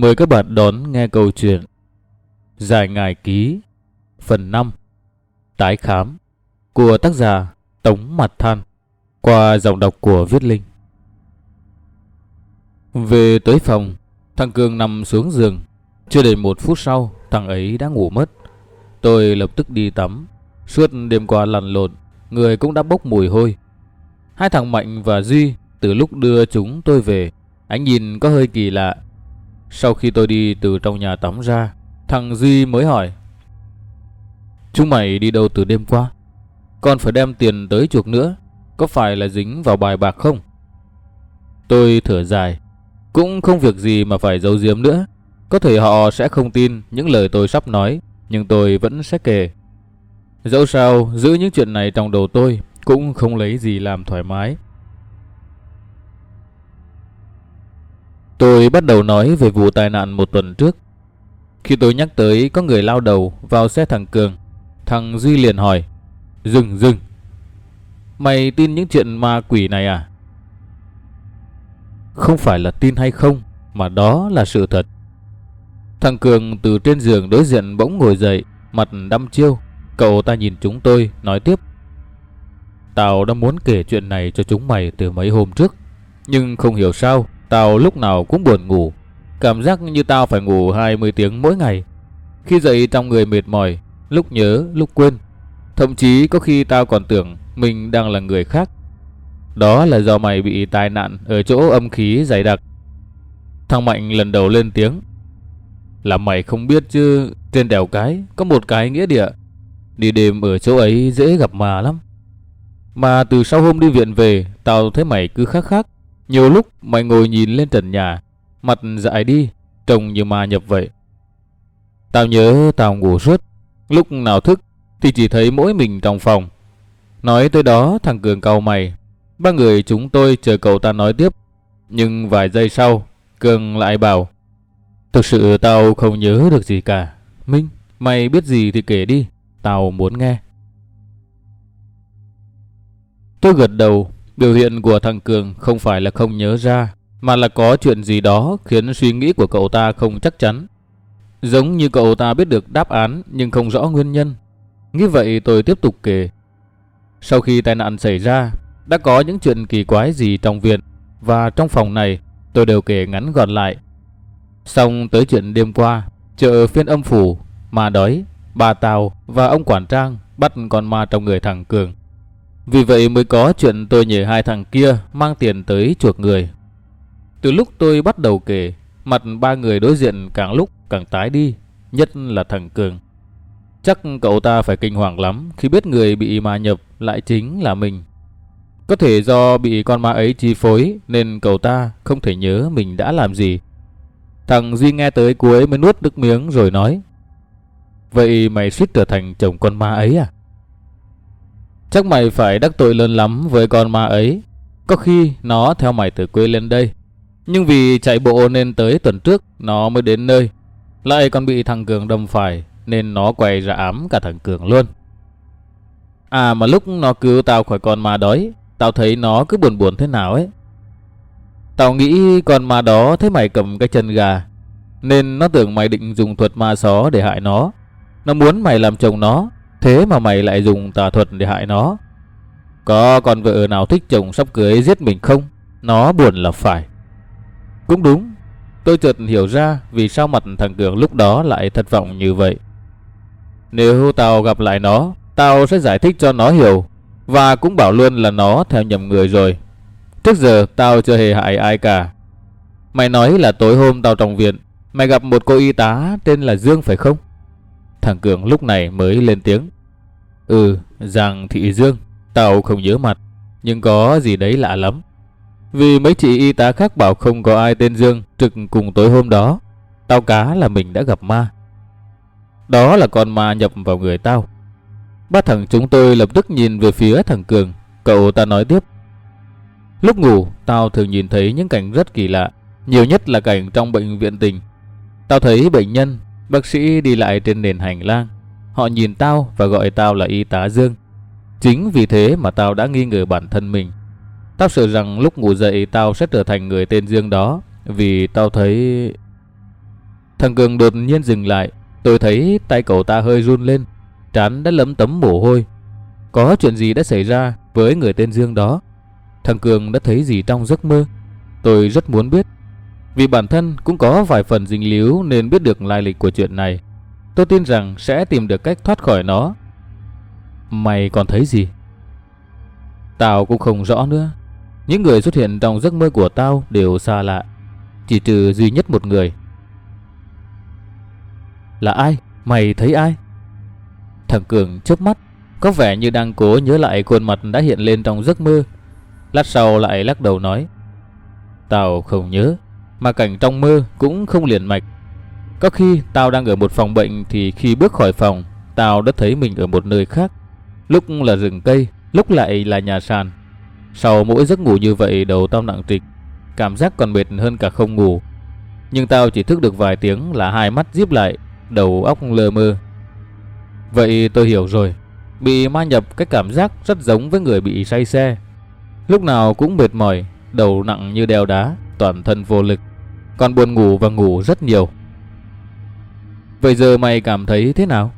Mời các bạn đón nghe câu chuyện Giải ngài ký, Phần 5 Tái khám, Của tác giả Tống Mặt Than, Qua giọng đọc của Viết Linh. Về tới phòng, Thằng Cường nằm xuống giường. Chưa đầy một phút sau, Thằng ấy đã ngủ mất. Tôi lập tức đi tắm. Suốt đêm qua lăn lộn, Người cũng đã bốc mùi hôi. Hai thằng Mạnh và Duy Từ lúc đưa chúng tôi về, Ánh nhìn có hơi kỳ lạ sau khi tôi đi từ trong nhà tắm ra, thằng Duy mới hỏi. Chúng mày đi đâu từ đêm qua? Còn phải đem tiền tới chuộc nữa, có phải là dính vào bài bạc không? Tôi thở dài, cũng không việc gì mà phải giấu giếm nữa. Có thể họ sẽ không tin những lời tôi sắp nói, nhưng tôi vẫn sẽ kể. Dẫu sao, giữ những chuyện này trong đầu tôi cũng không lấy gì làm thoải mái. Tôi bắt đầu nói về vụ tai nạn một tuần trước. Khi tôi nhắc tới có người lao đầu vào xe thằng Cường, thằng Duy liền hỏi, Dừng dừng, mày tin những chuyện ma quỷ này à? Không phải là tin hay không, mà đó là sự thật. Thằng Cường từ trên giường đối diện bỗng ngồi dậy, mặt đăm chiêu. Cậu ta nhìn chúng tôi, nói tiếp. Tao đã muốn kể chuyện này cho chúng mày từ mấy hôm trước, nhưng không hiểu sao Tao lúc nào cũng buồn ngủ, cảm giác như tao phải ngủ 20 tiếng mỗi ngày. Khi dậy trong người mệt mỏi, lúc nhớ, lúc quên. Thậm chí có khi tao còn tưởng mình đang là người khác. Đó là do mày bị tai nạn ở chỗ âm khí dày đặc. Thằng Mạnh lần đầu lên tiếng. Là mày không biết chứ, trên đèo cái có một cái nghĩa địa. Đi đêm ở chỗ ấy dễ gặp mà lắm. Mà từ sau hôm đi viện về, tao thấy mày cứ khác khác. Nhiều lúc mày ngồi nhìn lên trần nhà, mặt dại đi, trông như ma nhập vậy. Tao nhớ tao ngủ suốt, lúc nào thức thì chỉ thấy mỗi mình trong phòng. Nói tới đó thằng Cường cau mày, ba người chúng tôi chờ cậu ta nói tiếp. Nhưng vài giây sau, Cường lại bảo, Thực sự tao không nhớ được gì cả. Minh, mày biết gì thì kể đi, tao muốn nghe. Tôi gật đầu, Biểu hiện của thằng Cường không phải là không nhớ ra, mà là có chuyện gì đó khiến suy nghĩ của cậu ta không chắc chắn. Giống như cậu ta biết được đáp án nhưng không rõ nguyên nhân. Nghĩ vậy tôi tiếp tục kể. Sau khi tai nạn xảy ra, đã có những chuyện kỳ quái gì trong viện và trong phòng này tôi đều kể ngắn gọn lại. Xong tới chuyện đêm qua, chợ phiên âm phủ, ma đói, bà Tào và ông quản trang bắt con ma trong người thằng Cường. Vì vậy mới có chuyện tôi nhờ hai thằng kia mang tiền tới chuộc người. Từ lúc tôi bắt đầu kể, mặt ba người đối diện càng lúc càng tái đi, nhất là thằng Cường. Chắc cậu ta phải kinh hoàng lắm khi biết người bị ma nhập lại chính là mình. Có thể do bị con ma ấy chi phối nên cậu ta không thể nhớ mình đã làm gì. Thằng Duy nghe tới cuối mới nuốt nước miếng rồi nói. Vậy mày suýt trở thành chồng con ma ấy à? Chắc mày phải đắc tội lớn lắm với con ma ấy. Có khi nó theo mày từ quê lên đây. Nhưng vì chạy bộ nên tới tuần trước nó mới đến nơi. Lại còn bị thằng Cường đâm phải nên nó quay ra ám cả thằng Cường luôn. À mà lúc nó cứu tao khỏi con ma đói, tao thấy nó cứ buồn buồn thế nào ấy. Tao nghĩ con ma đó thấy mày cầm cái chân gà, nên nó tưởng mày định dùng thuật ma xó để hại nó. Nó muốn mày làm chồng nó, Thế mà mày lại dùng tà thuật để hại nó. Có con vợ nào thích chồng sắp cưới giết mình không? Nó buồn là phải. Cũng đúng, Tôi chợt hiểu ra vì sao mặt thằng Cường lúc đó lại thất vọng như vậy. Nếu tao gặp lại nó, Tao sẽ giải thích cho nó hiểu Và cũng bảo luôn là nó theo nhầm người rồi. Trước giờ tao chưa hề hại ai cả. Mày nói là tối hôm tao trong viện, Mày gặp một cô y tá tên là Dương phải không? Thằng Cường lúc này mới lên tiếng. Ừ, Giang Thị Dương, tao không nhớ mặt, nhưng có gì đấy lạ lắm. Vì mấy chị y tá khác bảo không có ai tên Dương trực cùng tối hôm đó. Tao cá là mình đã gặp ma. Đó là con ma nhập vào người tao. Ba thằng chúng tôi lập tức nhìn về phía thằng Cường. Cậu ta nói tiếp. Lúc ngủ, tao thường nhìn thấy những cảnh rất kỳ lạ. Nhiều nhất là cảnh trong bệnh viện tình. Tao thấy bệnh nhân Bác sĩ đi lại trên nền hành lang. Họ nhìn tao và gọi tao là y tá Dương. Chính vì thế mà tao đã nghi ngờ bản thân mình. Tao sợ rằng lúc ngủ dậy tao sẽ trở thành người tên Dương đó. Vì tao thấy... Thằng Cường đột nhiên dừng lại. Tôi thấy tay cậu ta hơi run lên. Trán đã lấm tấm mồ hôi. Có chuyện gì đã xảy ra với người tên Dương đó? Thằng Cường đã thấy gì trong giấc mơ? Tôi rất muốn biết. Vì bản thân cũng có vài phần dính líu nên biết được lai lịch của chuyện này. Tôi tin rằng sẽ tìm được cách thoát khỏi nó. Mày còn thấy gì? Tao cũng không rõ nữa. Những người xuất hiện trong giấc mơ của tao đều xa lạ. Chỉ trừ duy nhất một người. Là ai? Mày thấy ai? Thằng Cường chớp mắt, có vẻ như đang cố nhớ lại khuôn mặt đã hiện lên trong giấc mơ. Lát sau lại lắc đầu nói. Tao không nhớ, mà cảnh trong mơ cũng không liền mạch. Có khi tao đang ở một phòng bệnh thì khi bước khỏi phòng, tao đã thấy mình ở một nơi khác. Lúc là rừng cây, lúc lại là nhà sàn. Sau mỗi giấc ngủ như vậy đầu tao nặng trịch, cảm giác còn mệt hơn cả không ngủ. Nhưng tao chỉ thức được vài tiếng là hai mắt díp lại, đầu óc lơ mơ. Vậy tôi hiểu rồi, bị ma nhập cái cảm giác rất giống với người bị say xe. Lúc nào cũng mệt mỏi, đầu nặng như đeo đá, toàn thân vô lực, còn buồn ngủ và ngủ rất nhiều. Vậy giờ mày cảm thấy thế nào?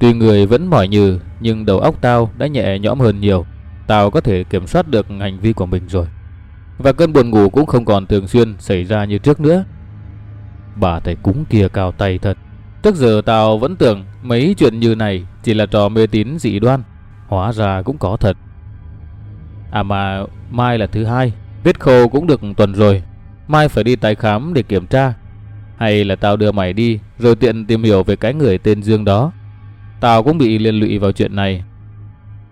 Tuy người vẫn mỏi nhừ, nhưng đầu óc tao đã nhẹ nhõm hơn nhiều. Tao có thể kiểm soát được hành vi của mình rồi. Và cơn buồn ngủ cũng không còn thường xuyên xảy ra như trước nữa. Bà thầy cúng kia cao tay thật. Trước giờ tao vẫn tưởng mấy chuyện như này chỉ là trò mê tín dị đoan. Hóa ra cũng có thật. À mà mai là thứ hai, viết khâu cũng được tuần rồi. Mai phải đi tái khám để kiểm tra. Hay là tao đưa mày đi rồi tiện tìm hiểu về cái người tên Dương đó. Tao cũng bị liên lụy vào chuyện này.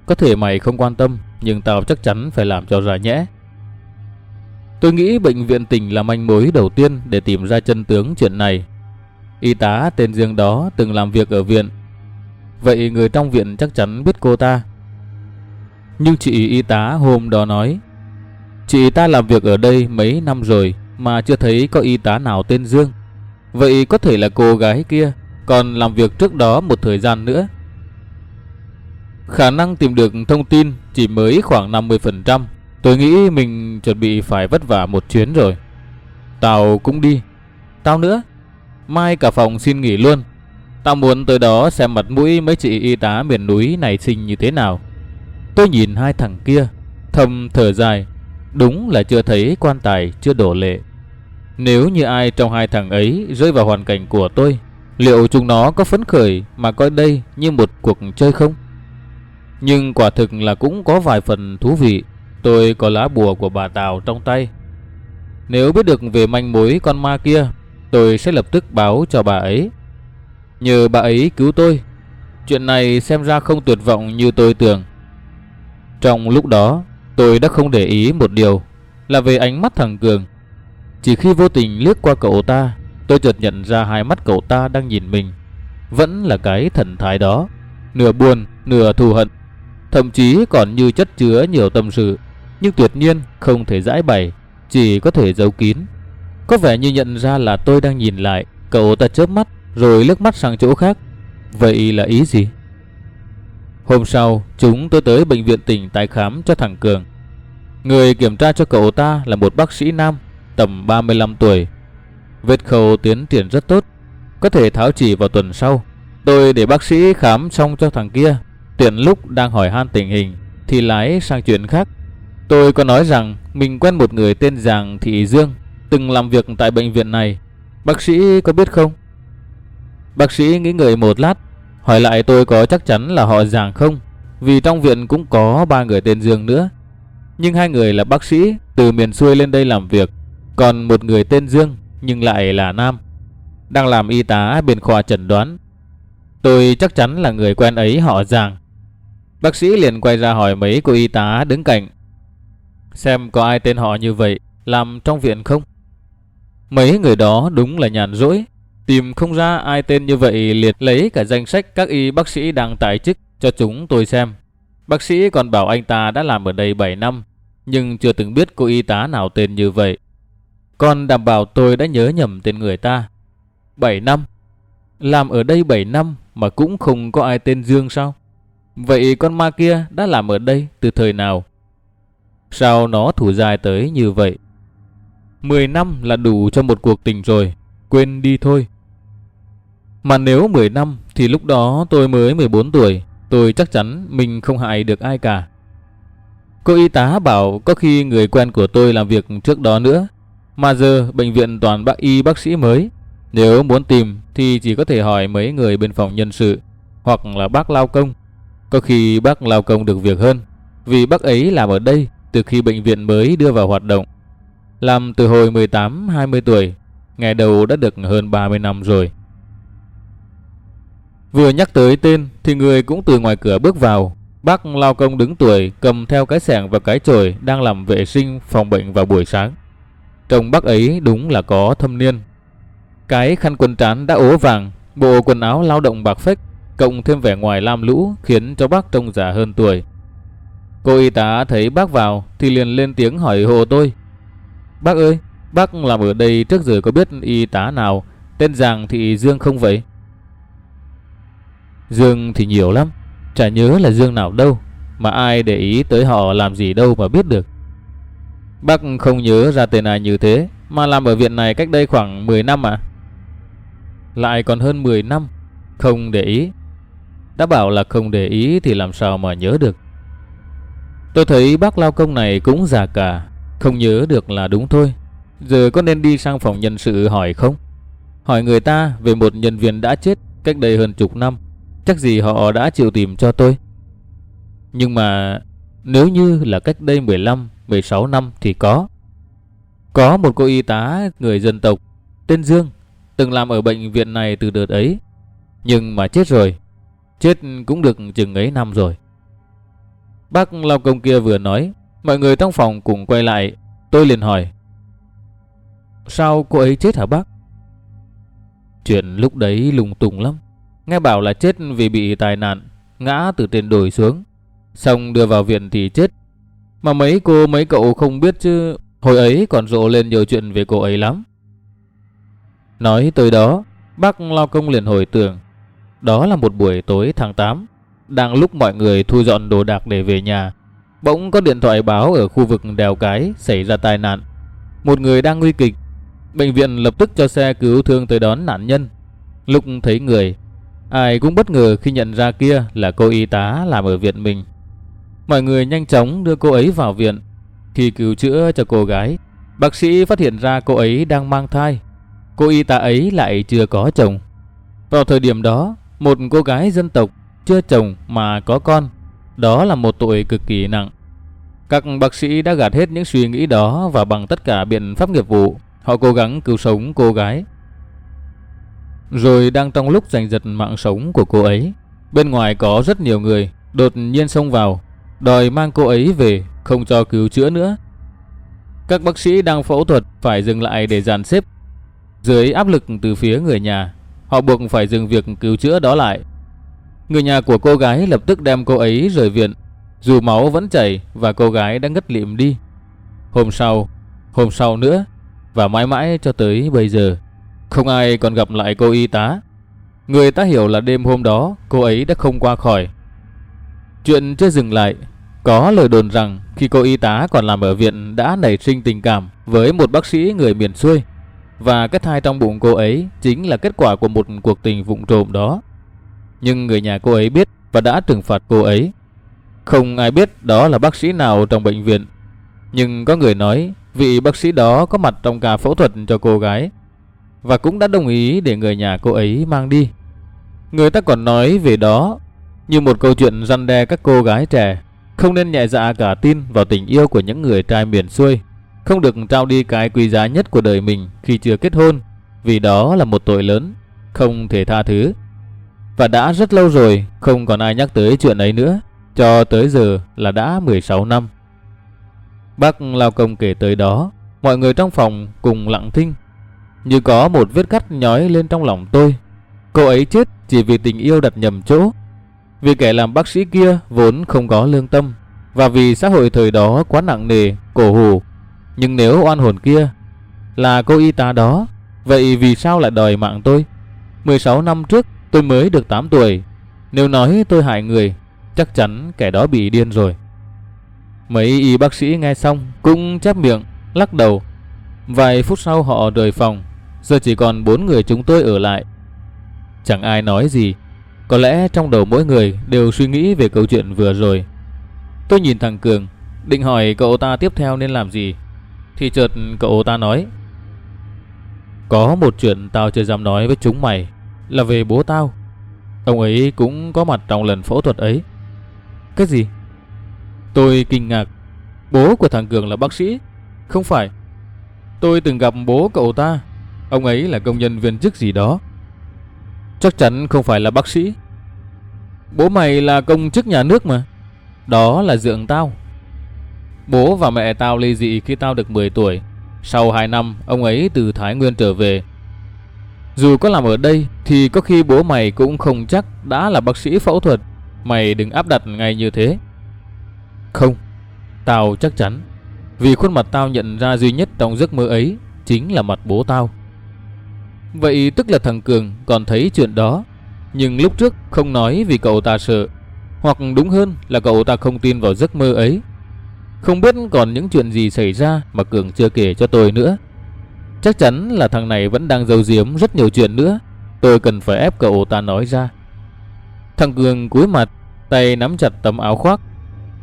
Có thể mày không quan tâm, nhưng tao chắc chắn phải làm cho ra nhẽ. Tôi nghĩ bệnh viện tỉnh là manh mối đầu tiên để tìm ra chân tướng chuyện này. Y tá tên Dương đó từng làm việc ở viện. Vậy người trong viện chắc chắn biết cô ta. Nhưng chị y tá hôm đó nói, chị ta làm việc ở đây mấy năm rồi mà chưa thấy có y tá nào tên Dương. Vậy có thể là cô gái kia còn làm việc trước đó một thời gian nữa. Khả năng tìm được thông tin chỉ mới khoảng 50%. Tôi nghĩ mình chuẩn bị phải vất vả một chuyến rồi. Tao cũng đi. Tao nữa. Mai cả phòng xin nghỉ luôn. Tao muốn tới đó xem mặt mũi mấy chị y tá miền núi này sinh như thế nào. Tôi nhìn hai thằng kia, thầm thở dài. Đúng là chưa thấy quan tài chưa đổ lệ. Nếu như ai trong hai thằng ấy rơi vào hoàn cảnh của tôi, liệu chúng nó có phấn khởi mà coi đây như một cuộc chơi không? Nhưng quả thực là cũng có vài phần thú vị. Tôi có lá bùa của bà Tào trong tay. Nếu biết được về manh mối con ma kia, tôi sẽ lập tức báo cho bà ấy. Nhờ bà ấy cứu tôi. Chuyện này xem ra không tuyệt vọng như tôi tưởng. Trong lúc đó, tôi đã không để ý một điều là về ánh mắt thằng Cường. Chỉ khi vô tình liếc qua cậu ta, tôi chợt nhận ra hai mắt cậu ta đang nhìn mình. Vẫn là cái thần thái đó, nửa buồn, nửa thù hận. Thậm chí còn như chất chứa nhiều tâm sự, nhưng tuyệt nhiên không thể giải bày, chỉ có thể giấu kín. Có vẻ như nhận ra là tôi đang nhìn lại, cậu ta chớp mắt rồi liếc mắt sang chỗ khác. Vậy là ý gì? Hôm sau, chúng tôi tới bệnh viện tỉnh tái khám cho thằng Cường. Người kiểm tra cho cậu ta là một bác sĩ nam, tầm 35 tuổi. Vết khâu tiến triển rất tốt, có thể tháo chỉ vào tuần sau. Tôi để bác sĩ khám xong cho thằng kia, tiện lúc đang hỏi han tình hình thì lái sang chuyện khác. Tôi có nói rằng mình quen một người tên Giàng Thị Dương, từng làm việc tại bệnh viện này. Bác sĩ có biết không? Bác sĩ nghĩ người một lát, hỏi lại tôi có chắc chắn là họ Giàng không, vì trong viện cũng có ba người tên Dương nữa. Nhưng hai người là bác sĩ từ miền xuôi lên đây làm việc, còn một người tên Dương nhưng lại là nam, đang làm y tá bên khoa chẩn đoán. Tôi chắc chắn là người quen ấy họ Giàng. Bác sĩ liền quay ra hỏi mấy cô y tá đứng cạnh, xem có ai tên họ như vậy làm trong viện không. Mấy người đó đúng là nhàn rỗi, tìm không ra ai tên như vậy liệt lấy cả danh sách các y bác sĩ đang tại chức cho chúng tôi xem. Bác sĩ còn bảo anh ta đã làm ở đây 7 năm, nhưng chưa từng biết cô y tá nào tên như vậy con đảm bảo tôi đã nhớ nhầm tên người ta. 7 năm? Làm ở đây 7 năm mà cũng không có ai tên Dương sao? Vậy con ma kia đã làm ở đây từ thời nào? Sao nó thủ dài tới như vậy? 10 năm là đủ cho một cuộc tình rồi. quên đi thôi. Mà nếu 10 năm thì lúc đó tôi mới 14 tuổi, tôi chắc chắn mình không hại được ai cả. Cô y tá bảo có khi người quen của tôi làm việc trước đó nữa, mà giờ bệnh viện toàn bác y bác sĩ mới. Nếu muốn tìm thì chỉ có thể hỏi mấy người bên phòng nhân sự hoặc là bác lao công. Có khi bác lao công được việc hơn, vì bác ấy làm ở đây từ khi bệnh viện mới đưa vào hoạt động. Làm từ hồi 18-20 tuổi, ngày đầu đã được hơn 30 năm rồi. Vừa nhắc tới tên thì người cũng từ ngoài cửa bước vào. Bác lao công đứng tuổi cầm theo cái sẻng và cái chổi đang làm vệ sinh phòng bệnh vào buổi sáng. Trông bác ấy đúng là có thâm niên. Cái khăn quần trán đã ố vàng, bộ quần áo lao động bạc phách, cộng thêm vẻ ngoài lam lũ khiến cho bác trông già hơn tuổi. Cô y tá thấy bác vào thì liền lên tiếng hỏi hộ tôi. Bác ơi, bác làm ở đây trước giờ có biết y tá nào tên Giàng thì Dương không vậy? Dương thì nhiều lắm, chả nhớ là Dương nào đâu, mà ai để ý tới họ làm gì đâu mà biết được. Bác không nhớ ra tên ai như thế, mà làm ở viện này cách đây khoảng 10 năm à? Lại còn hơn 10 năm, không để ý. Đã bảo là không để ý thì làm sao mà nhớ được. Tôi thấy bác lao công này cũng già cả, không nhớ được là đúng thôi. Giờ có nên đi sang phòng nhân sự hỏi không? Hỏi người ta về một nhân viên đã chết cách đây hơn chục năm. Chắc gì họ đã chịu tìm cho tôi. Nhưng mà nếu như là cách đây 15, 16 năm thì có. Có một cô y tá người dân tộc tên Dương từng làm ở bệnh viện này từ đợt ấy. Nhưng mà chết rồi. Chết cũng được chừng ấy năm rồi. Bác lao công kia vừa nói, mọi người trong phòng cùng quay lại. Tôi liền hỏi. Sao cô ấy chết hả bác? Chuyện lúc đấy lùng tùng lắm. Nghe bảo là chết vì bị tai nạn, ngã từ trên đồi xuống. Xong đưa vào viện thì chết. Mà mấy cô mấy cậu không biết chứ, hồi ấy còn rộ lên nhiều chuyện về cô ấy lắm. Nói tới đó, bác lao công liền hồi tưởng. Đó là một buổi tối tháng 8, đang lúc mọi người thu dọn đồ đạc để về nhà. Bỗng có điện thoại báo ở khu vực đèo cái xảy ra tai nạn. Một người đang nguy kịch. Bệnh viện lập tức cho xe cứu thương tới đón nạn nhân. Lúc thấy người, ai cũng bất ngờ khi nhận ra kia là cô y tá làm ở viện mình. Mọi người nhanh chóng đưa cô ấy vào viện. Khi cứu chữa cho cô gái, bác sĩ phát hiện ra cô ấy đang mang thai. Cô y tá ấy lại chưa có chồng. Vào thời điểm đó, một cô gái dân tộc chưa chồng mà có con, đó là một tội cực kỳ nặng. Các bác sĩ đã gạt hết những suy nghĩ đó và bằng tất cả biện pháp nghiệp vụ, họ cố gắng cứu sống cô gái. Rồi đang trong lúc giành giật mạng sống của cô ấy, bên ngoài có rất nhiều người đột nhiên xông vào, đòi mang cô ấy về, không cho cứu chữa nữa. Các bác sĩ đang phẫu thuật phải dừng lại để dàn xếp. Dưới áp lực từ phía người nhà, họ buộc phải dừng việc cứu chữa đó lại. Người nhà của cô gái lập tức đem cô ấy rời viện, dù máu vẫn chảy và cô gái đã ngất lịm đi. Hôm sau, hôm sau nữa và mãi mãi cho tới bây giờ, không ai còn gặp lại cô y tá. Người ta hiểu là đêm hôm đó cô ấy đã không qua khỏi. Chuyện chưa dừng lại, có lời đồn rằng khi cô y tá còn làm ở viện đã nảy sinh tình cảm với một bác sĩ người miền xuôi và cái thai trong bụng cô ấy chính là kết quả của một cuộc tình vụng trộm đó. Nhưng người nhà cô ấy biết và đã trừng phạt cô ấy. Không ai biết đó là bác sĩ nào trong bệnh viện. Nhưng có người nói vị bác sĩ đó có mặt trong ca phẫu thuật cho cô gái và cũng đã đồng ý để người nhà cô ấy mang đi. Người ta còn nói về đó như một câu chuyện răn đe các cô gái trẻ không nên nhẹ dạ cả tin vào tình yêu của những người trai miền xuôi, không được trao đi cái quý giá nhất của đời mình khi chưa kết hôn, vì đó là một tội lớn, không thể tha thứ. Và đã rất lâu rồi không còn ai nhắc tới chuyện ấy nữa, cho tới giờ là đã 16 năm. Bác lao công kể tới đó, mọi người trong phòng cùng lặng thinh, như có một vết cắt nhói lên trong lòng tôi. Cô ấy chết chỉ vì tình yêu đặt nhầm chỗ, vì kẻ làm bác sĩ kia vốn không có lương tâm, và vì xã hội thời đó quá nặng nề, cổ hủ. Nhưng nếu oan hồn kia là cô y tá đó, vậy vì sao lại đòi mạng tôi? 16 năm trước tôi mới được 8 tuổi, nếu nói tôi hại người, chắc chắn kẻ đó bị điên rồi. Mấy y bác sĩ nghe xong cũng chép miệng, lắc đầu. Vài phút sau họ rời phòng, Giờ chỉ còn bốn người chúng tôi ở lại. Chẳng ai nói gì. Có lẽ trong đầu mỗi người đều suy nghĩ về câu chuyện vừa rồi. Tôi nhìn thằng Cường, định hỏi cậu ta tiếp theo nên làm gì. Thì chợt cậu ta nói. Có một chuyện tao chưa dám nói với chúng mày là về bố tao. Ông ấy cũng có mặt trong lần phẫu thuật ấy. Cái gì? Tôi kinh ngạc. Bố của thằng Cường là bác sĩ. Không phải. Tôi từng gặp bố cậu ta. Ông ấy là công nhân viên chức gì đó. Chắc chắn không phải là bác sĩ. Bố mày là công chức nhà nước mà. Đó là dượng tao. Bố và mẹ tao ly dị khi tao được 10 tuổi. Sau 2 năm, ông ấy từ Thái Nguyên trở về. Dù có làm ở đây thì có khi bố mày cũng không chắc đã là bác sĩ phẫu thuật. Mày đừng áp đặt ngay như thế. Không, tao chắc chắn. Vì khuôn mặt tao nhận ra duy nhất trong giấc mơ ấy chính là mặt bố tao. Vậy tức là thằng Cường còn thấy chuyện đó, nhưng lúc trước không nói vì cậu ta sợ, hoặc đúng hơn là cậu ta không tin vào giấc mơ ấy. Không biết còn những chuyện gì xảy ra mà Cường chưa kể cho tôi nữa. Chắc chắn là thằng này vẫn đang giấu giếm rất nhiều chuyện nữa. Tôi cần phải ép cậu ta nói ra. Thằng Cường cúi mặt, tay nắm chặt tấm áo khoác.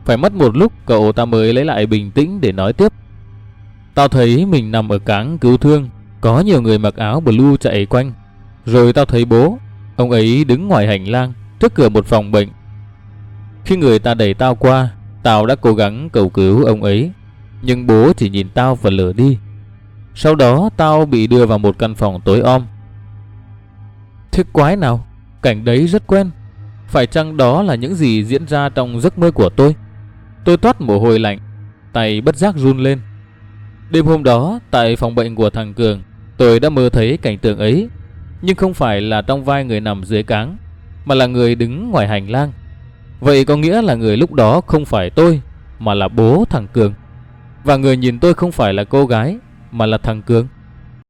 Phải mất một lúc cậu ta mới lấy lại bình tĩnh để nói tiếp. Tao thấy mình nằm ở cáng cứu thương, có nhiều người mặc áo blue chạy quanh. Rồi tao thấy bố, ông ấy đứng ngoài hành lang, trước cửa một phòng bệnh. Khi người ta đẩy tao qua, tao đã cố gắng cầu cứu ông ấy. Nhưng bố chỉ nhìn tao và lờ đi. Sau đó tao bị đưa vào một căn phòng tối om. Thế quái nào, cảnh đấy rất quen. Phải chăng đó là những gì diễn ra trong giấc mơ của tôi? Tôi toát mồ hôi lạnh, tay bất giác run lên. Đêm hôm đó, tại phòng bệnh của thằng Cường, tôi đã mơ thấy cảnh tượng ấy. Nhưng không phải là trong vai người nằm dưới cáng, mà là người đứng ngoài hành lang. Vậy có nghĩa là người lúc đó không phải tôi, mà là bố thằng Cường. Và người nhìn tôi không phải là cô gái, mà là thằng Cường.